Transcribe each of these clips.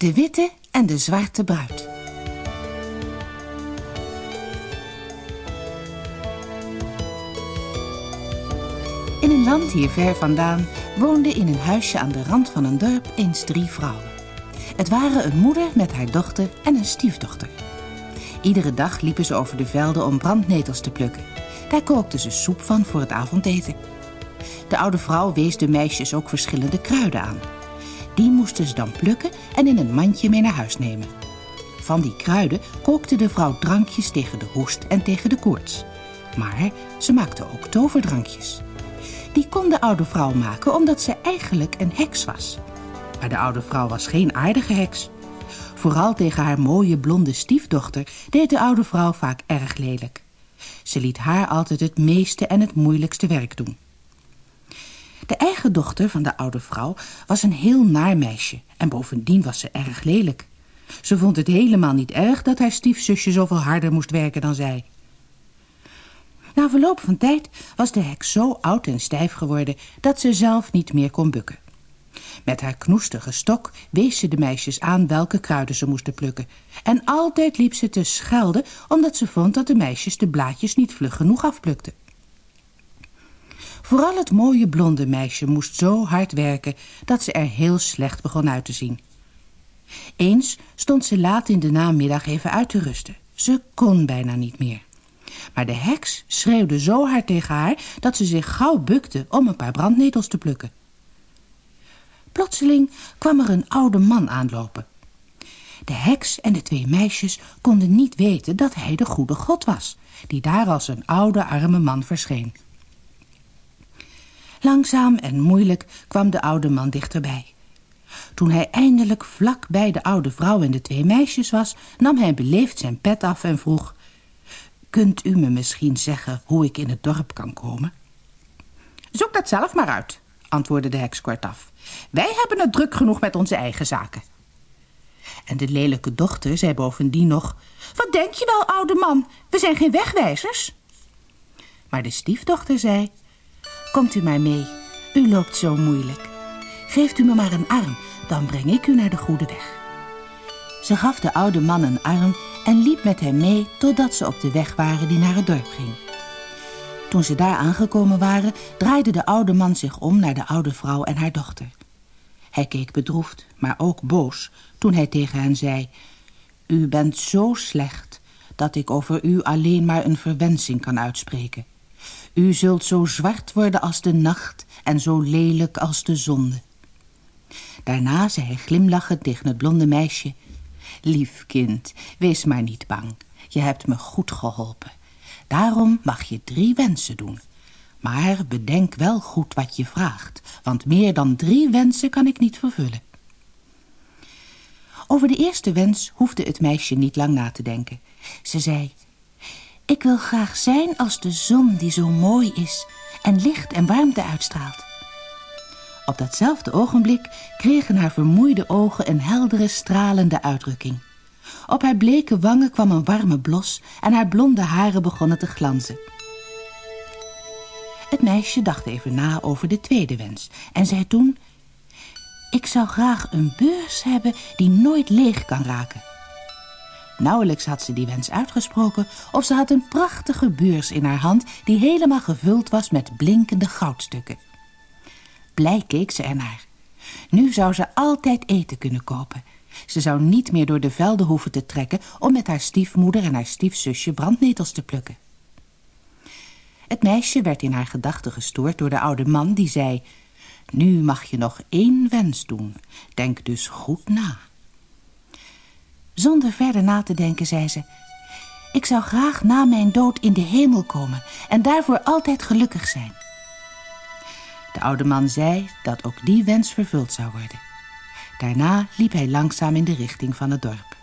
De witte en de zwarte bruid. In een land hier ver vandaan woonden in een huisje aan de rand van een dorp eens drie vrouwen. Het waren een moeder met haar dochter en een stiefdochter. Iedere dag liepen ze over de velden om brandnetels te plukken. Daar kookten ze soep van voor het avondeten. De oude vrouw wees de meisjes ook verschillende kruiden aan. Die moesten ze dan plukken en in een mandje mee naar huis nemen. Van die kruiden kookte de vrouw drankjes tegen de hoest en tegen de koorts. Maar ze maakte ook toverdrankjes. Die kon de oude vrouw maken omdat ze eigenlijk een heks was. Maar de oude vrouw was geen aardige heks. Vooral tegen haar mooie blonde stiefdochter deed de oude vrouw vaak erg lelijk. Ze liet haar altijd het meeste en het moeilijkste werk doen. De eigen dochter van de oude vrouw was een heel naar meisje en bovendien was ze erg lelijk. Ze vond het helemaal niet erg dat haar stiefzusje zoveel harder moest werken dan zij. Na verloop van tijd was de heks zo oud en stijf geworden dat ze zelf niet meer kon bukken. Met haar knoestige stok wees ze de meisjes aan welke kruiden ze moesten plukken. En altijd liep ze te schelden omdat ze vond dat de meisjes de blaadjes niet vlug genoeg afplukten. Vooral het mooie blonde meisje moest zo hard werken dat ze er heel slecht begon uit te zien. Eens stond ze laat in de namiddag even uit te rusten. Ze kon bijna niet meer. Maar de heks schreeuwde zo hard tegen haar dat ze zich gauw bukte om een paar brandnetels te plukken. Plotseling kwam er een oude man aanlopen. De heks en de twee meisjes konden niet weten dat hij de goede god was, die daar als een oude arme man verscheen. Langzaam en moeilijk kwam de oude man dichterbij. Toen hij eindelijk vlak bij de oude vrouw en de twee meisjes was, nam hij beleefd zijn pet af en vroeg... Kunt u me misschien zeggen hoe ik in het dorp kan komen? Zoek dat zelf maar uit, antwoordde de heks kortaf. Wij hebben het druk genoeg met onze eigen zaken. En de lelijke dochter zei bovendien nog... Wat denk je wel, oude man? We zijn geen wegwijzers. Maar de stiefdochter zei... Komt u maar mee, u loopt zo moeilijk. Geeft u me maar een arm, dan breng ik u naar de goede weg. Ze gaf de oude man een arm en liep met hem mee totdat ze op de weg waren die naar het dorp ging. Toen ze daar aangekomen waren, draaide de oude man zich om naar de oude vrouw en haar dochter. Hij keek bedroefd, maar ook boos, toen hij tegen hen zei... U bent zo slecht dat ik over u alleen maar een verwensing kan uitspreken. U zult zo zwart worden als de nacht en zo lelijk als de zonde. Daarna zei hij glimlachend tegen het blonde meisje... Lief kind, wees maar niet bang. Je hebt me goed geholpen. Daarom mag je drie wensen doen. Maar bedenk wel goed wat je vraagt, want meer dan drie wensen kan ik niet vervullen. Over de eerste wens hoefde het meisje niet lang na te denken. Ze zei, ik wil graag zijn als de zon die zo mooi is en licht en warmte uitstraalt. Op datzelfde ogenblik kregen haar vermoeide ogen een heldere, stralende uitdrukking. Op haar bleke wangen kwam een warme blos en haar blonde haren begonnen te glanzen. Het meisje dacht even na over de tweede wens en zei toen... Ik zou graag een beurs hebben die nooit leeg kan raken. Nauwelijks had ze die wens uitgesproken of ze had een prachtige beurs in haar hand die helemaal gevuld was met blinkende goudstukken. Blij keek ze ernaar. Nu zou ze altijd eten kunnen kopen. Ze zou niet meer door de velden hoeven te trekken om met haar stiefmoeder en haar stiefzusje brandnetels te plukken. Het meisje werd in haar gedachten gestoord door de oude man die zei... Nu mag je nog één wens doen. Denk dus goed na. Zonder verder na te denken zei ze... Ik zou graag na mijn dood in de hemel komen en daarvoor altijd gelukkig zijn. De oude man zei dat ook die wens vervuld zou worden. Daarna liep hij langzaam in de richting van het dorp.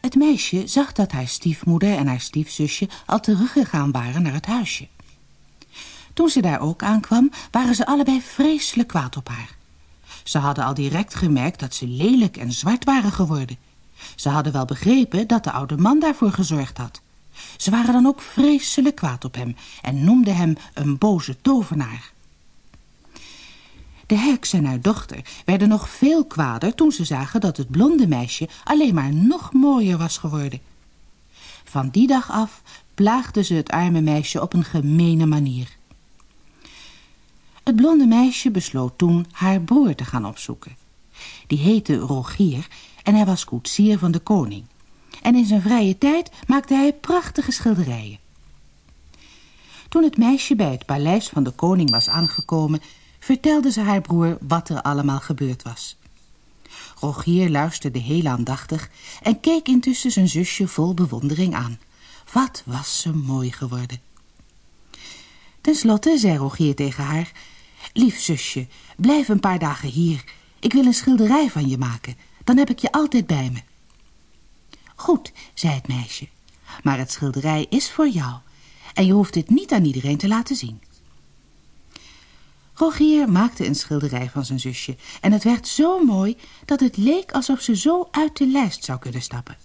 Het meisje zag dat haar stiefmoeder en haar stiefzusje al teruggegaan waren naar het huisje. Toen ze daar ook aankwam, waren ze allebei vreselijk kwaad op haar. Ze hadden al direct gemerkt dat ze lelijk en zwart waren geworden. Ze hadden wel begrepen dat de oude man daarvoor gezorgd had. Ze waren dan ook vreselijk kwaad op hem en noemden hem een boze tovenaar. De heks en haar dochter werden nog veel kwader toen ze zagen dat het blonde meisje alleen maar nog mooier was geworden. Van die dag af plaagden ze het arme meisje op een gemene manier. Het blonde meisje besloot toen haar broer te gaan opzoeken. Die heette Rogier en hij was koetsier van de koning. En in zijn vrije tijd maakte hij prachtige schilderijen. Toen het meisje bij het paleis van de koning was aangekomen, vertelde ze haar broer wat er allemaal gebeurd was. Rogier luisterde heel aandachtig en keek intussen zijn zusje vol bewondering aan. Wat was ze mooi geworden. Ten slotte zei Rogier tegen haar... Lief zusje, blijf een paar dagen hier. Ik wil een schilderij van je maken. Dan heb ik je altijd bij me. Goed, zei het meisje. Maar het schilderij is voor jou. En je hoeft het niet aan iedereen te laten zien. Rogier maakte een schilderij van zijn zusje en het werd zo mooi dat het leek alsof ze zo uit de lijst zou kunnen stappen.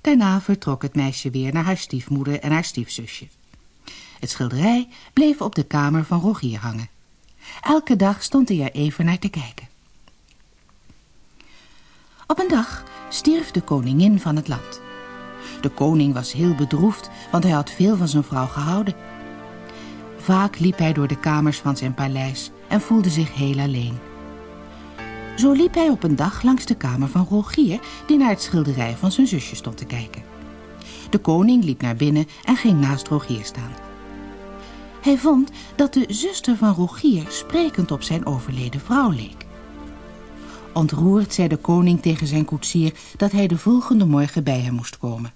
Daarna vertrok het meisje weer naar haar stiefmoeder en haar stiefzusje. Het schilderij bleef op de kamer van Rogier hangen. Elke dag stond hij er even naar te kijken. Op een dag stierf de koningin van het land. De koning was heel bedroefd, want hij had veel van zijn vrouw gehouden. Vaak liep hij door de kamers van zijn paleis en voelde zich heel alleen. Zo liep hij op een dag langs de kamer van Rogier, die naar het schilderij van zijn zusje stond te kijken. De koning liep naar binnen en ging naast Rogier staan. Hij vond dat de zuster van Rogier sprekend op zijn overleden vrouw leek. Ontroerd zei de koning tegen zijn koetsier dat hij de volgende morgen bij hem moest komen.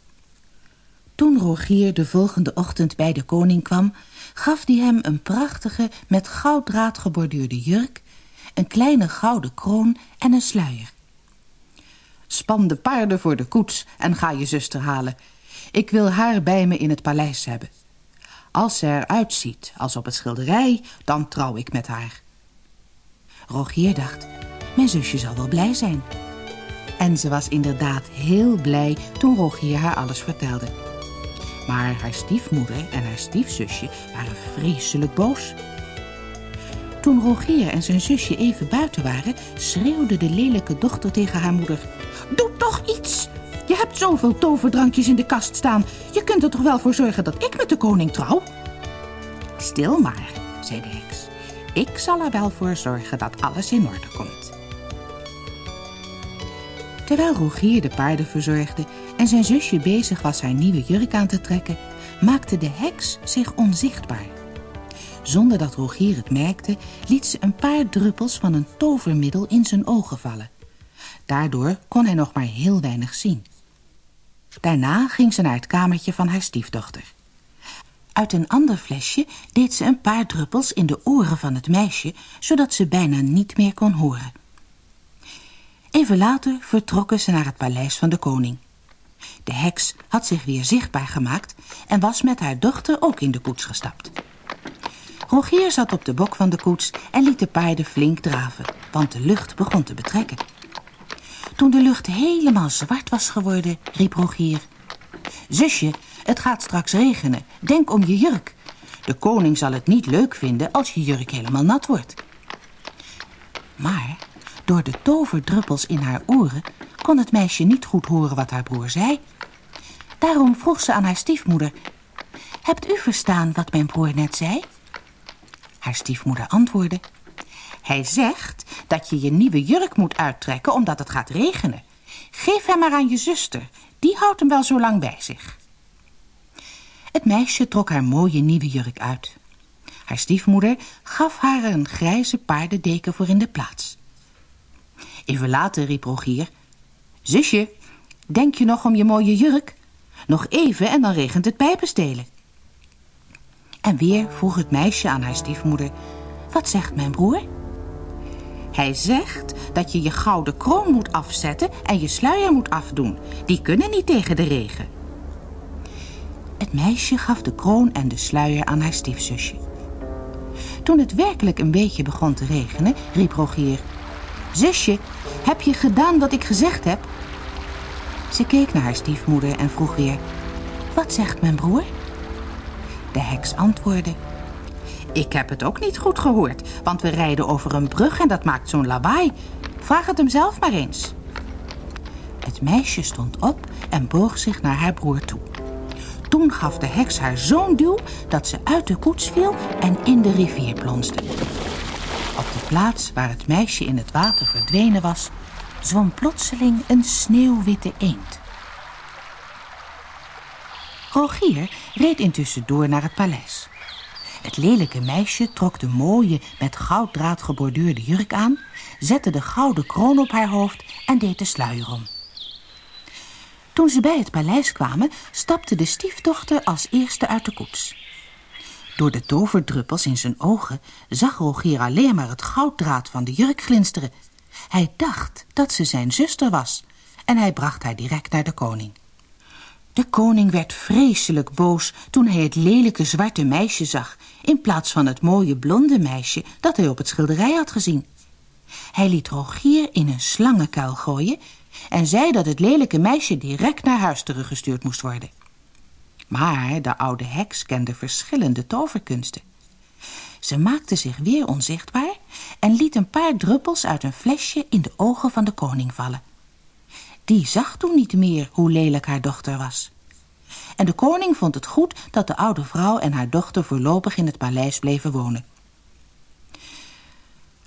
Toen Rogier de volgende ochtend bij de koning kwam, gaf hij hem een prachtige, met gouddraad geborduurde jurk, een kleine gouden kroon en een sluier. Span de paarden voor de koets en ga je zuster halen. Ik wil haar bij me in het paleis hebben. Als ze eruit ziet als op het schilderij, dan trouw ik met haar. Rogier dacht, mijn zusje zal wel blij zijn. En ze was inderdaad heel blij toen Rogier haar alles vertelde. Maar haar stiefmoeder en haar stiefzusje waren vreselijk boos. Toen Rogier en zijn zusje even buiten waren, schreeuwde de lelijke dochter tegen haar moeder. Doe toch iets! Je hebt zoveel toverdrankjes in de kast staan. Je kunt er toch wel voor zorgen dat ik met de koning trouw? Stil maar, zei de heks. Ik zal er wel voor zorgen dat alles in orde komt. Terwijl Rogier de paarden verzorgde en zijn zusje bezig was haar nieuwe jurk aan te trekken, maakte de heks zich onzichtbaar. Zonder dat Rogier het merkte, liet ze een paar druppels van een tovermiddel in zijn ogen vallen. Daardoor kon hij nog maar heel weinig zien. Daarna ging ze naar het kamertje van haar stiefdochter. Uit een ander flesje deed ze een paar druppels in de oren van het meisje, zodat ze bijna niet meer kon horen. Even later vertrokken ze naar het paleis van de koning. De heks had zich weer zichtbaar gemaakt en was met haar dochter ook in de koets gestapt. Rogier zat op de bok van de koets en liet de paarden flink draven, want de lucht begon te betrekken. Toen de lucht helemaal zwart was geworden, riep Rogier. Zusje, het gaat straks regenen. Denk om je jurk. De koning zal het niet leuk vinden als je jurk helemaal nat wordt. Maar door de toverdruppels in haar oren kon het meisje niet goed horen wat haar broer zei. Daarom vroeg ze aan haar stiefmoeder... Hebt u verstaan wat mijn broer net zei? Haar stiefmoeder antwoordde... Hij zegt dat je je nieuwe jurk moet uittrekken omdat het gaat regenen. Geef hem maar aan je zuster. Die houdt hem wel zo lang bij zich. Het meisje trok haar mooie nieuwe jurk uit. Haar stiefmoeder gaf haar een grijze paardendeken voor in de plaats. Even later riep Rogier... Zusje, denk je nog om je mooie jurk? Nog even en dan regent het pijpenstelen. En weer vroeg het meisje aan haar stiefmoeder... Wat zegt mijn broer? Hij zegt dat je je gouden kroon moet afzetten en je sluier moet afdoen. Die kunnen niet tegen de regen. Het meisje gaf de kroon en de sluier aan haar stiefzusje. Toen het werkelijk een beetje begon te regenen, riep Rogier... Zusje, heb je gedaan wat ik gezegd heb? Ze keek naar haar stiefmoeder en vroeg weer... Wat zegt mijn broer? De heks antwoordde... Ik heb het ook niet goed gehoord, want we rijden over een brug en dat maakt zo'n lawaai. Vraag het hem zelf maar eens. Het meisje stond op en boog zich naar haar broer toe. Toen gaf de heks haar zo'n duw dat ze uit de koets viel en in de rivier plonsde. Op de plaats waar het meisje in het water verdwenen was, zwom plotseling een sneeuwwitte eend. Rogier reed intussen door naar het paleis. Het lelijke meisje trok de mooie met gouddraad geborduurde jurk aan, zette de gouden kroon op haar hoofd en deed de sluier om. Toen ze bij het paleis kwamen, stapte de stiefdochter als eerste uit de koets. Door de toverdruppels in zijn ogen zag Rogier alleen maar het gouddraad van de jurk glinsteren. Hij dacht dat ze zijn zuster was en hij bracht haar direct naar de koning. De koning werd vreselijk boos toen hij het lelijke zwarte meisje zag... in plaats van het mooie blonde meisje dat hij op het schilderij had gezien. Hij liet Rogier in een slangenkuil gooien... en zei dat het lelijke meisje direct naar huis teruggestuurd moest worden. Maar de oude heks kende verschillende toverkunsten. Ze maakte zich weer onzichtbaar en liet een paar druppels uit een flesje in de ogen van de koning vallen. Die zag toen niet meer hoe lelijk haar dochter was. En de koning vond het goed dat de oude vrouw en haar dochter voorlopig in het paleis bleven wonen.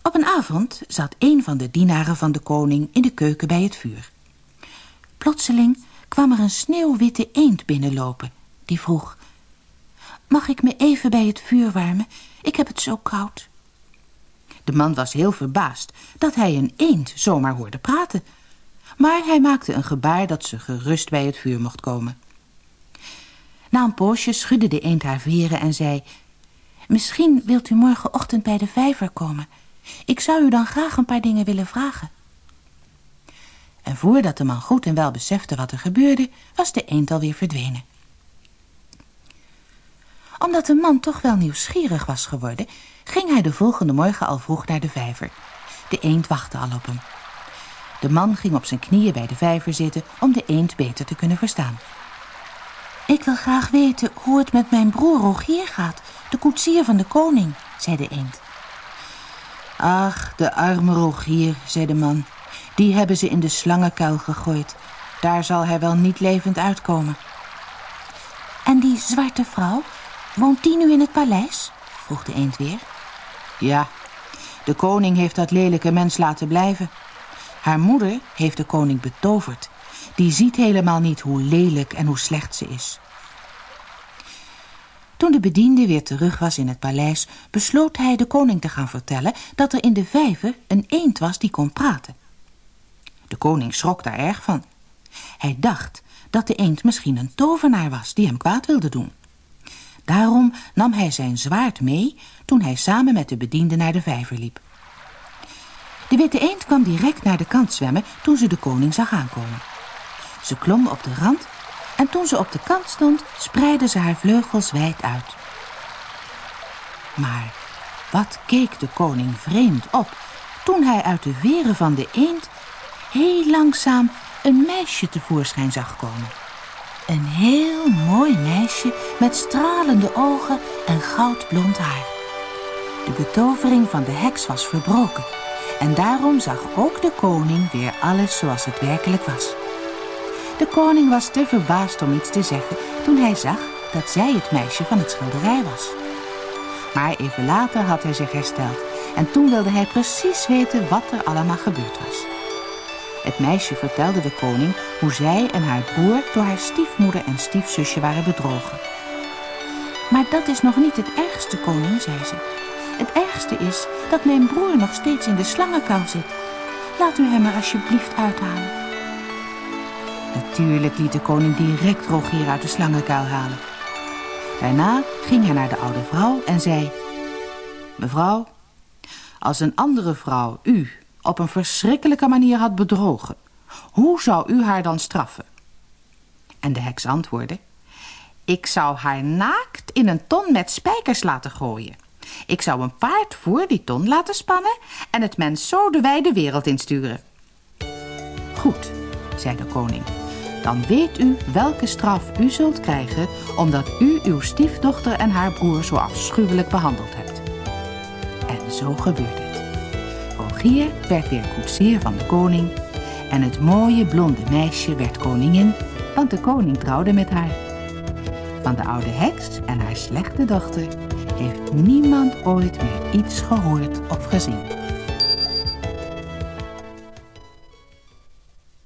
Op een avond zat een van de dienaren van de koning in de keuken bij het vuur. Plotseling kwam er een sneeuwwitte eend binnenlopen die vroeg... Mag ik me even bij het vuur warmen? Ik heb het zo koud. De man was heel verbaasd dat hij een eend zomaar hoorde praten. Maar hij maakte een gebaar dat ze gerust bij het vuur mocht komen. Na een poosje schudde de eend haar veren en zei... Misschien wilt u morgenochtend bij de vijver komen. Ik zou u dan graag een paar dingen willen vragen. En voordat de man goed en wel besefte wat er gebeurde... was de eend alweer verdwenen omdat de man toch wel nieuwsgierig was geworden, ging hij de volgende morgen al vroeg naar de vijver. De eend wachtte al op hem. De man ging op zijn knieën bij de vijver zitten om de eend beter te kunnen verstaan. Ik wil graag weten hoe het met mijn broer Rogier gaat, de koetsier van de koning, zei de eend. Ach, de arme Rogier, zei de man. Die hebben ze in de slangenkuil gegooid. Daar zal hij wel niet levend uitkomen. En die zwarte vrouw, Woont die nu in het paleis? vroeg de eend weer. Ja, de koning heeft dat lelijke mens laten blijven. Haar moeder heeft de koning betoverd. Die ziet helemaal niet hoe lelijk en hoe slecht ze is. Toen de bediende weer terug was in het paleis, besloot hij de koning te gaan vertellen dat er in de vijver een eend was die kon praten. De koning schrok daar erg van. Hij dacht dat de eend misschien een tovenaar was die hem kwaad wilde doen. Daarom nam hij zijn zwaard mee toen hij samen met de bediende naar de vijver liep. De witte eend kwam direct naar de kant zwemmen toen ze de koning zag aankomen. Ze klom op de rand en toen ze op de kant stond, spreidde ze haar vleugels wijd uit. Maar wat keek de koning vreemd op toen hij uit de veren van de eend heel langzaam een meisje tevoorschijn zag komen. Een heel mooi meisje met stralende ogen en goudblond haar. De betovering van de heks was verbroken. En daarom zag ook de koning weer alles zoals het werkelijk was. De koning was te verbaasd om iets te zeggen toen hij zag dat zij het meisje van het schilderij was. Maar even later had hij zich hersteld en toen wilde hij precies weten wat er allemaal gebeurd was. Het meisje vertelde de koning hoe zij en haar broer door haar stiefmoeder en stiefzusje waren bedrogen. Maar dat is nog niet het ergste, koning, zei ze. Het ergste is dat mijn broer nog steeds in de slangenkuil zit. Laat u hem maar alsjeblieft uithalen. Natuurlijk liet de koning direct Rogier uit de slangenkuil halen. Daarna ging hij naar de oude vrouw en zei... Mevrouw, als een andere vrouw u op een verschrikkelijke manier had bedrogen, hoe zou u haar dan straffen? En de heks antwoordde, ik zou haar naakt in een ton met spijkers laten gooien. Ik zou een paard voor die ton laten spannen en het mens zo de wijde wereld insturen. Goed, zei de koning. dan weet u welke straf u zult krijgen omdat u uw stiefdochter en haar broer zo afschuwelijk behandeld hebt. En zo gebeurde het. Rogier werd weer koetsier van de koning en het mooie blonde meisje werd koningin, want de koning trouwde met haar. Van de oude heks en haar slechte dochter heeft niemand ooit meer iets gehoord of gezien.